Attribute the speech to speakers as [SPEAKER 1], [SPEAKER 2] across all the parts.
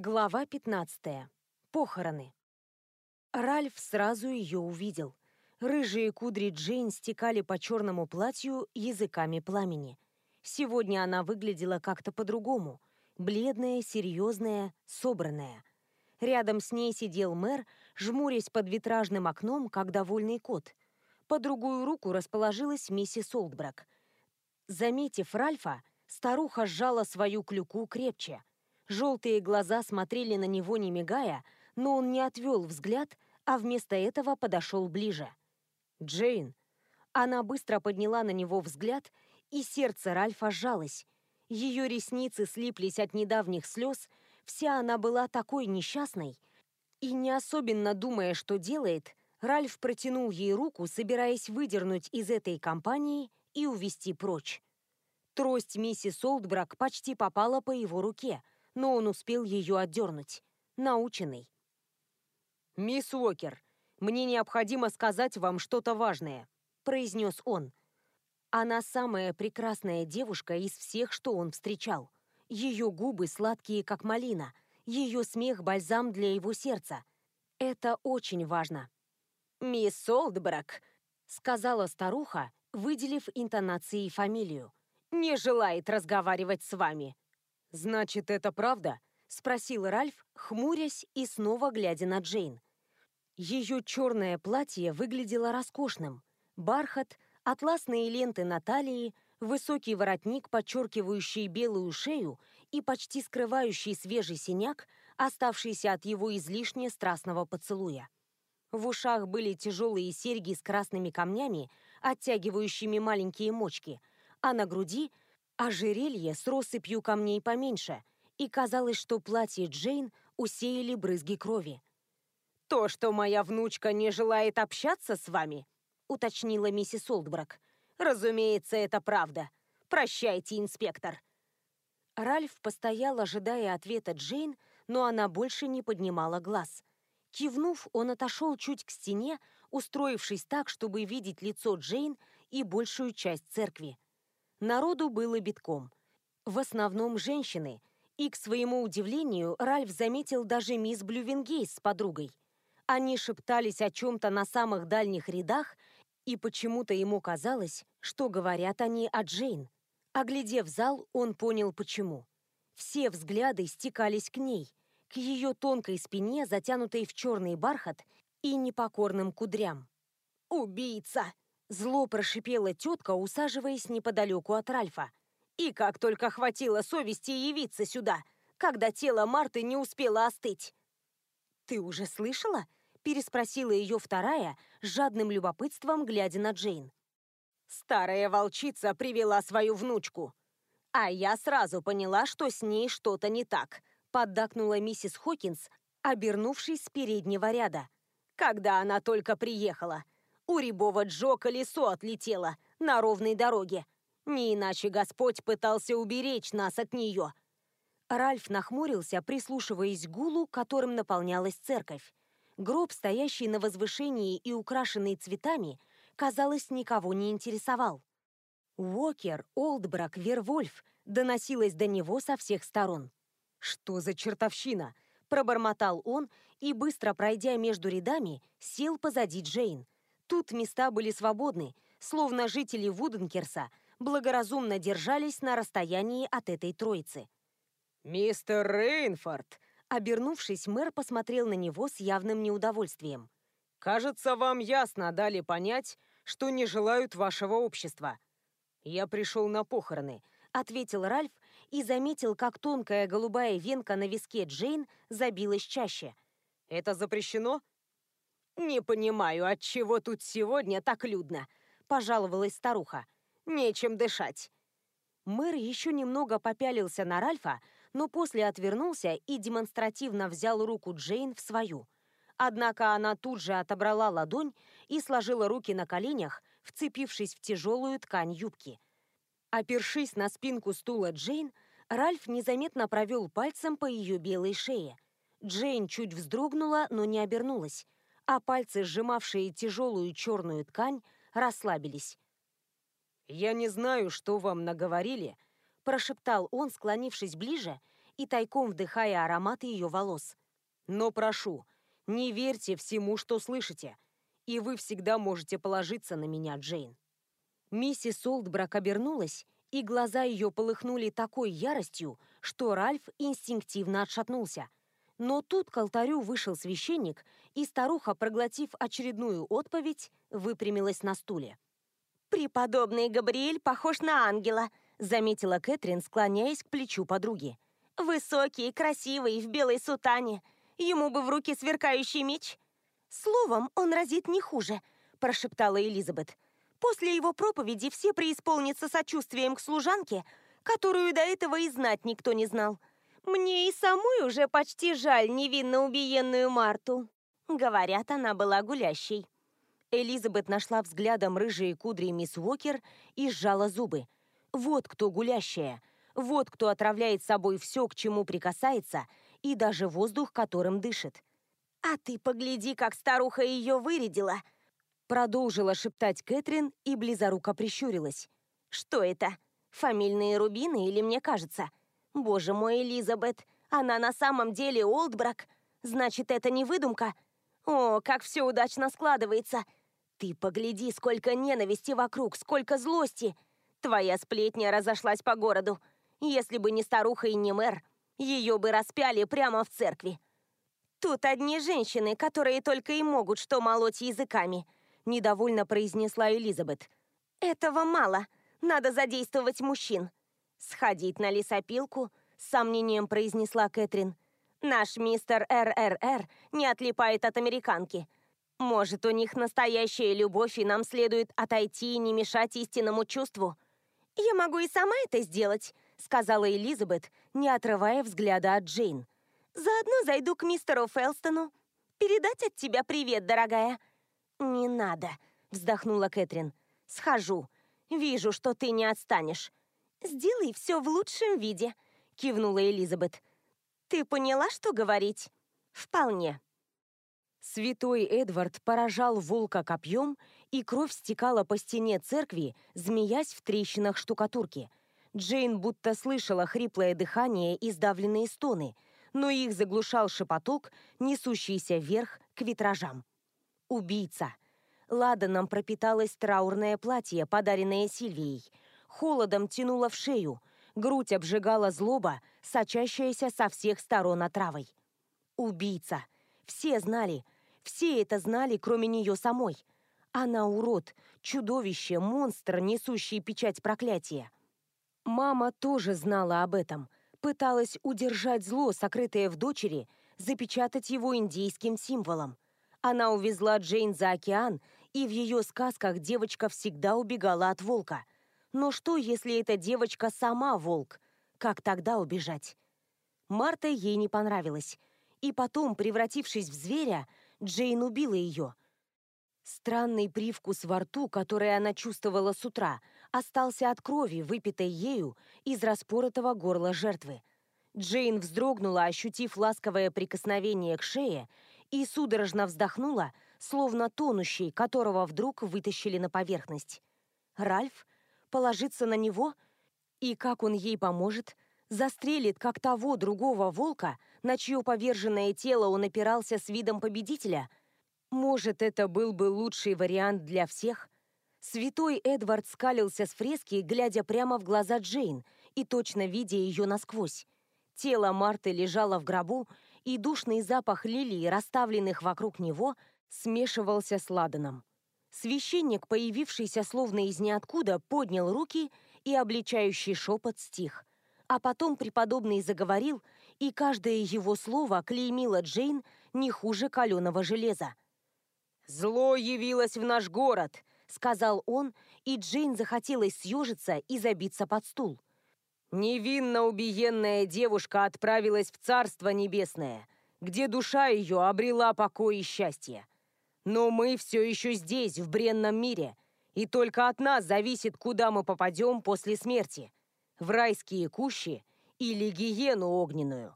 [SPEAKER 1] Глава 15. Похороны. Ральф сразу ее увидел. Рыжие кудри Джейн стекали по черному платью языками пламени. Сегодня она выглядела как-то по-другому. Бледная, серьезная, собранная. Рядом с ней сидел мэр, жмурясь под витражным окном, как довольный кот. По другую руку расположилась миссис Олдбрак. Заметив Ральфа, старуха сжала свою клюку крепче. Желтые глаза смотрели на него не мигая, но он не отвел взгляд, а вместо этого подошел ближе. «Джейн!» Она быстро подняла на него взгляд, и сердце Ральфа сжалось. Ее ресницы слиплись от недавних слез, вся она была такой несчастной. И не особенно думая, что делает, Ральф протянул ей руку, собираясь выдернуть из этой компании и увести прочь. Трость миссис Олдбрак почти попала по его руке, но он успел ее отдернуть. Наученный.
[SPEAKER 2] «Мисс Уокер, мне необходимо сказать вам что-то важное», — произнес он.
[SPEAKER 1] Она самая прекрасная девушка из всех, что он встречал. Ее губы сладкие, как малина, ее смех — бальзам для его сердца. Это очень важно.
[SPEAKER 3] «Мисс Олдбрак», —
[SPEAKER 1] сказала старуха, выделив интонацией фамилию, —
[SPEAKER 3] «не желает разговаривать с вами».
[SPEAKER 2] «Значит, это правда?»
[SPEAKER 1] — спросил Ральф, хмурясь и снова глядя на Джейн. Ее черное платье выглядело роскошным. Бархат, атласные ленты на талии, высокий воротник, подчеркивающий белую шею и почти скрывающий свежий синяк, оставшийся от его излишне страстного поцелуя. В ушах были тяжелые серьги с красными камнями, оттягивающими маленькие мочки, а на груди – ожерелье с россыпью камней поменьше, и казалось, что платье Джейн усеяли брызги крови.
[SPEAKER 3] «То, что моя внучка не желает общаться с вами», — уточнила миссис Олдбрак. «Разумеется, это правда. Прощайте, инспектор».
[SPEAKER 1] Ральф постоял, ожидая ответа Джейн, но она больше не поднимала глаз. Кивнув, он отошел чуть к стене, устроившись так, чтобы видеть лицо Джейн и большую часть церкви. Народу было битком. В основном женщины, и, к своему удивлению, Ральф заметил даже мисс Блювенгейс с подругой. Они шептались о чем-то на самых дальних рядах, и почему-то ему казалось, что говорят они о Джейн. Оглядев зал, он понял почему. Все взгляды стекались к ней, к ее тонкой спине, затянутой в черный бархат, и непокорным кудрям.
[SPEAKER 3] «Убийца!»
[SPEAKER 1] — зло прошипела тетка, усаживаясь неподалеку от Ральфа.
[SPEAKER 3] «И как только хватило совести явиться сюда, когда тело Марты не успело остыть!»
[SPEAKER 1] «Ты уже слышала?» — переспросила ее вторая, с жадным любопытством, глядя на Джейн.
[SPEAKER 3] «Старая волчица привела свою внучку. А я сразу поняла, что с ней что-то не так», — поддакнула миссис Хокинс, обернувшись с переднего ряда. «Когда она только приехала, у Рябова Джо колесо отлетело на ровной дороге. Не иначе Господь пытался уберечь нас от нее».
[SPEAKER 1] Ральф нахмурился, прислушиваясь к гулу, которым наполнялась церковь. Гроб, стоящий на возвышении и украшенный цветами, казалось, никого не интересовал. Уокер, Олдбрак, Вервольф доносилось до него со всех сторон.
[SPEAKER 2] «Что за чертовщина?»
[SPEAKER 1] – пробормотал он и, быстро пройдя между рядами, сел позади Джейн. Тут места были свободны, словно жители Вуденкерса благоразумно держались на расстоянии от этой троицы.
[SPEAKER 2] «Мистер Рейнфорд!»
[SPEAKER 1] Обернувшись, мэр посмотрел на него с явным неудовольствием.
[SPEAKER 2] «Кажется, вам ясно дали понять, что не желают вашего общества. Я пришел на похороны», — ответил Ральф и заметил, как тонкая голубая венка на виске Джейн забилась чаще. «Это запрещено?»
[SPEAKER 3] «Не понимаю, от чего тут сегодня так людно», — пожаловалась старуха. «Нечем дышать».
[SPEAKER 1] Мэр еще немного попялился на Ральфа, но после отвернулся и демонстративно взял руку Джейн в свою. Однако она тут же отобрала ладонь и сложила руки на коленях, вцепившись в тяжелую ткань юбки. Опершись на спинку стула Джейн, Ральф незаметно провел пальцем по ее белой шее. Джейн чуть вздрогнула, но не обернулась, а пальцы, сжимавшие тяжелую черную ткань, расслабились.
[SPEAKER 2] «Я не знаю, что вам наговорили», прошептал он, склонившись ближе,
[SPEAKER 1] и тайком вдыхая ароматы ее волос.
[SPEAKER 2] «Но прошу, не верьте всему, что слышите, и вы всегда можете положиться на меня, Джейн».
[SPEAKER 1] Миссис Олдбрак обернулась, и глаза ее полыхнули такой яростью, что Ральф инстинктивно отшатнулся. Но тут к алтарю вышел священник, и старуха, проглотив очередную отповедь, выпрямилась на стуле.
[SPEAKER 3] «Преподобный Габриэль похож на ангела», — заметила Кэтрин, склоняясь к плечу подруги. «Высокий, красивый, в белой сутане. Ему бы в руки сверкающий меч». «Словом, он разит не хуже», — прошептала Элизабет. «После его проповеди все преисполнятся сочувствием к служанке, которую до этого и знать никто не знал. Мне и самой уже почти жаль невинно убиенную Марту. Говорят, она была гулящей».
[SPEAKER 1] Элизабет нашла взглядом рыжие кудри мисс Уокер и сжала зубы. Вот кто гулящая, вот кто отравляет собой все, к чему прикасается, и даже воздух, которым дышит.
[SPEAKER 3] «А ты погляди, как старуха ее вырядила!»
[SPEAKER 1] Продолжила шептать Кэтрин и близоруко прищурилась.
[SPEAKER 3] «Что это? Фамильные рубины или мне кажется? Боже мой, Элизабет, она на самом деле Олдбрак? Значит, это не выдумка? О, как все удачно складывается! Ты погляди, сколько ненависти вокруг, сколько злости! Твоя сплетня разошлась по городу. Если бы не старуха и не мэр, ее бы распяли прямо в церкви. Тут одни женщины, которые только и могут что молоть языками, недовольно произнесла Элизабет. Этого мало. Надо задействовать мужчин. Сходить на лесопилку, с сомнением произнесла Кэтрин. Наш мистер РРР не отлипает от американки. Может, у них настоящая любовь, и нам следует отойти и не мешать истинному чувству? Я могу и сама это сделать, сказала Элизабет, не отрывая взгляда от Джейн. Заодно зайду к мистеру Фелстону. Передать от тебя привет, дорогая. Не надо, вздохнула Кэтрин. Схожу. Вижу, что ты не отстанешь. Сделай все в лучшем виде, кивнула Элизабет. Ты поняла, что говорить? Вполне.
[SPEAKER 1] Святой Эдвард поражал волка копьем, и кровь стекала по стене церкви, змеясь в трещинах штукатурки. Джейн будто слышала хриплое дыхание и сдавленные стоны, но их заглушал шепоток, несущийся вверх к витражам. Убийца. Ладаном пропиталось траурное платье, подаренное Сильвией. Холодом тянуло в шею, грудь обжигала злоба, сочащаяся со всех сторон отравой. Убийца. Все знали, все это знали, кроме нее самой. Она урод, чудовище, монстр, несущий печать проклятия. Мама тоже знала об этом, пыталась удержать зло, сокрытое в дочери, запечатать его индийским символом. Она увезла Джейн за океан, и в ее сказках девочка всегда убегала от волка. Но что, если эта девочка сама волк? Как тогда убежать? Марта ей не понравилась. И потом, превратившись в зверя, Джейн убила ее. Странный привкус во рту, который она чувствовала с утра, остался от крови, выпитой ею из распоротого горла жертвы. Джейн вздрогнула, ощутив ласковое прикосновение к шее, и судорожно вздохнула, словно тонущий, которого вдруг вытащили на поверхность. Ральф? Положиться на него? И как он ей поможет? Застрелит, как того другого волка, на чье поверженное тело он опирался с видом победителя? Может, это был бы лучший вариант для всех? Святой Эдвард скалился с фрески, глядя прямо в глаза Джейн и точно видя ее насквозь. Тело Марты лежало в гробу, и душный запах лилий, расставленных вокруг него, смешивался с ладаном. Священник, появившийся словно из ниоткуда, поднял руки, и обличающий шепот стих. А потом преподобный заговорил, и каждое его слово клеймило Джейн не хуже каленого железа.
[SPEAKER 2] «Зло явилось в наш город», — сказал он, и Джейн захотелось съежиться и забиться под стул. «Невинно убиенная девушка отправилась в Царство Небесное, где душа ее обрела покой и счастье. Но мы все еще здесь, в бренном мире, и только от нас зависит, куда мы попадем после смерти. В райские кущи или гиену огненную».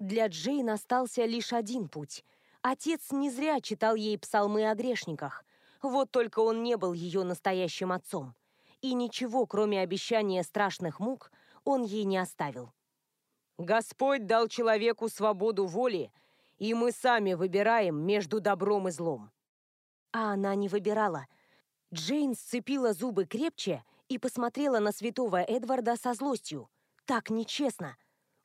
[SPEAKER 1] Для Джейн остался лишь один путь. Отец не зря читал ей псалмы о грешниках. Вот только он не был ее настоящим отцом. И ничего, кроме обещания страшных мук, он ей не оставил.
[SPEAKER 2] Господь дал человеку свободу воли, и мы сами выбираем между добром и злом.
[SPEAKER 1] А она не выбирала. Джейн сцепила зубы крепче и посмотрела на святого Эдварда со злостью. Так нечестно.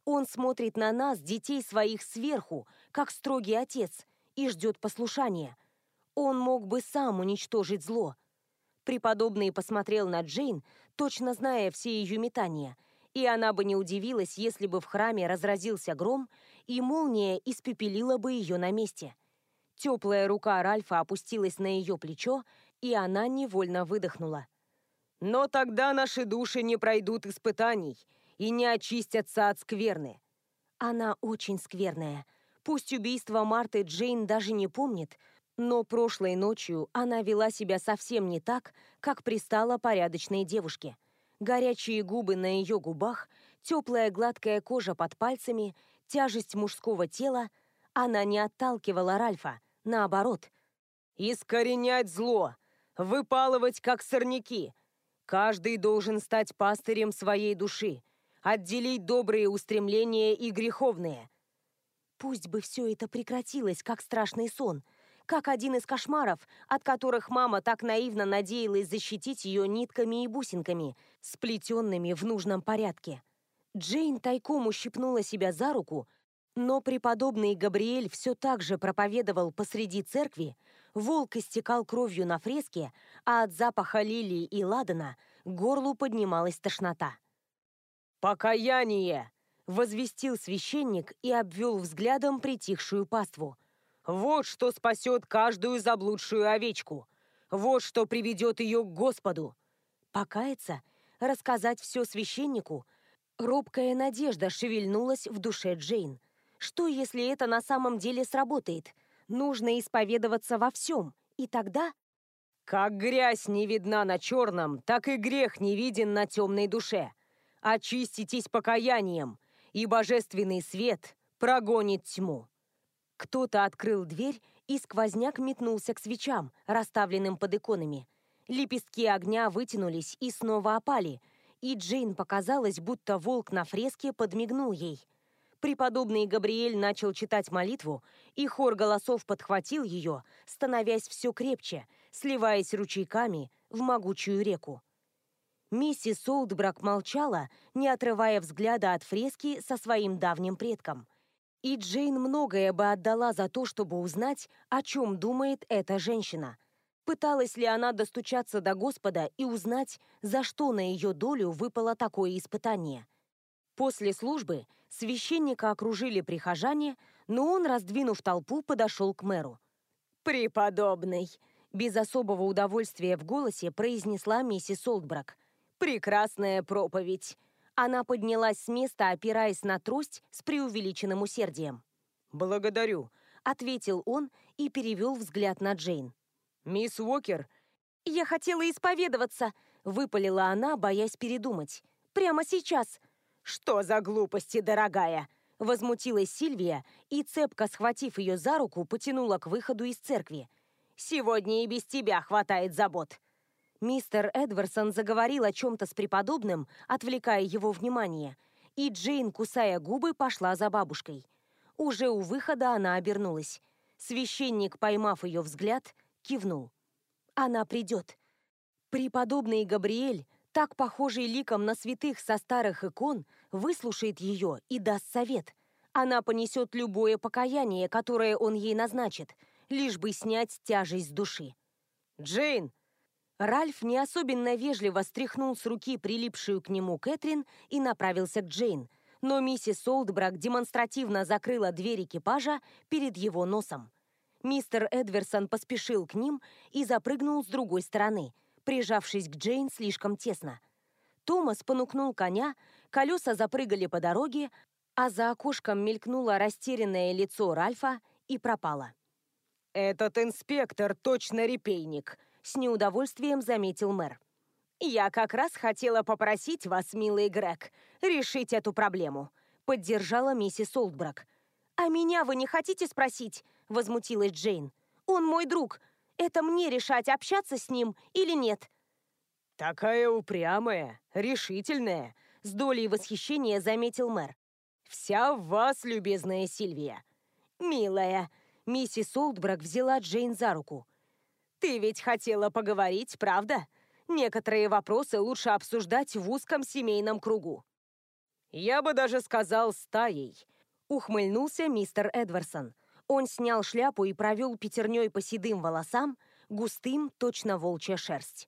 [SPEAKER 1] Он смотрит на нас, детей своих, сверху, как строгий отец, и ждет послушания. Он мог бы сам уничтожить зло. Преподобный посмотрел на Джейн, точно зная все ее метания, и она бы не удивилась, если бы в храме разразился гром, и молния испепелила бы ее на месте. Теплая рука Ральфа опустилась на ее плечо, и она невольно выдохнула.
[SPEAKER 2] «Но тогда наши души не пройдут испытаний и не очистятся от скверны».
[SPEAKER 1] Она очень скверная. Пусть убийство Марты Джейн даже не помнит, но прошлой ночью она вела себя совсем не так, как пристала порядочной девушке. Горячие губы на ее губах, теплая гладкая кожа под пальцами, тяжесть мужского тела. Она не отталкивала Ральфа, наоборот.
[SPEAKER 2] «Искоренять зло! Выпалывать, как сорняки! Каждый должен стать пастырем своей души, отделить добрые устремления и греховные».
[SPEAKER 1] Пусть бы все это прекратилось, как страшный сон — как один из кошмаров, от которых мама так наивно надеялась защитить ее нитками и бусинками, сплетенными в нужном порядке. Джейн тайком ущипнула себя за руку, но преподобный Габриэль все так же проповедовал посреди церкви, волк истекал кровью на фреске, а от запаха лилии и ладана горлу поднималась тошнота.
[SPEAKER 2] «Покаяние!»
[SPEAKER 1] — возвестил священник и обвел взглядом притихшую паству.
[SPEAKER 2] Вот что спасет каждую заблудшую овечку. Вот что приведет ее к Господу.
[SPEAKER 1] Покаяться? Рассказать все священнику? Робкая надежда шевельнулась в душе Джейн. Что, если это на самом деле сработает? Нужно исповедоваться во всем. И тогда...
[SPEAKER 2] Как грязь не видна на черном, так и грех не виден на темной душе. Очиститесь покаянием, и божественный свет прогонит тьму.
[SPEAKER 1] Кто-то открыл дверь, и сквозняк метнулся к свечам, расставленным под иконами. Лепестки огня вытянулись и снова опали, и Джейн показалось, будто волк на фреске подмигнул ей. Преподобный Габриэль начал читать молитву, и хор голосов подхватил ее, становясь все крепче, сливаясь ручейками в могучую реку. Миссис Олдбрак молчала, не отрывая взгляда от фрески со своим давним предком. И Джейн многое бы отдала за то, чтобы узнать, о чем думает эта женщина. Пыталась ли она достучаться до Господа и узнать, за что на ее долю выпало такое испытание. После службы священника окружили прихожане, но он, раздвинув толпу, подошел к мэру.
[SPEAKER 3] «Преподобный!»
[SPEAKER 1] Без особого удовольствия в голосе произнесла миссис Олдбрак.
[SPEAKER 3] «Прекрасная проповедь!
[SPEAKER 1] Она поднялась с места, опираясь на трость с преувеличенным усердием.
[SPEAKER 2] «Благодарю», —
[SPEAKER 1] ответил он и перевел взгляд на Джейн.
[SPEAKER 2] «Мисс Уокер...»
[SPEAKER 1] «Я хотела исповедоваться», — выпалила она, боясь передумать. «Прямо сейчас».
[SPEAKER 3] «Что за глупости, дорогая?»
[SPEAKER 1] Возмутилась Сильвия и, цепко схватив ее за руку, потянула к выходу из церкви.
[SPEAKER 3] «Сегодня и без тебя хватает забот.
[SPEAKER 1] Мистер Эдварсон заговорил о чем-то с преподобным, отвлекая его внимание, и Джейн, кусая губы, пошла за бабушкой. Уже у выхода она обернулась. Священник, поймав ее взгляд, кивнул. Она придет. Преподобный Габриэль, так похожий ликом на святых со старых икон, выслушает ее и даст совет. Она понесет любое покаяние, которое он ей назначит, лишь бы снять тяжесть души.
[SPEAKER 2] «Джейн!»
[SPEAKER 1] Ральф не особенно вежливо стряхнул с руки прилипшую к нему Кэтрин и направился к Джейн, но миссис Олдбрак демонстративно закрыла дверь экипажа перед его носом. Мистер Эдверсон поспешил к ним и запрыгнул с другой стороны, прижавшись к Джейн слишком тесно. Томас понукнул коня, колеса запрыгали по дороге, а за окошком мелькнуло растерянное лицо Ральфа и пропало.
[SPEAKER 2] «Этот инспектор точно репейник»,
[SPEAKER 1] с неудовольствием заметил мэр.
[SPEAKER 3] «Я как раз хотела попросить вас, милый Грег, решить эту проблему», поддержала миссис Олдбрак.
[SPEAKER 1] «А меня вы не хотите спросить?» возмутилась Джейн. «Он мой друг. Это мне решать, общаться с ним или нет».
[SPEAKER 2] «Такая упрямая, решительная», с долей восхищения заметил мэр. Вся в вас, любезная Сильвия.
[SPEAKER 3] Милая, миссис Олдбрак взяла Джейн за руку. Ты ведь хотела поговорить, правда? Некоторые вопросы лучше обсуждать в узком семейном кругу.
[SPEAKER 2] Я бы даже сказал стаей.
[SPEAKER 1] Ухмыльнулся мистер Эдварсон. Он снял шляпу и провел пятерней по седым волосам, густым, точно волчья шерсть.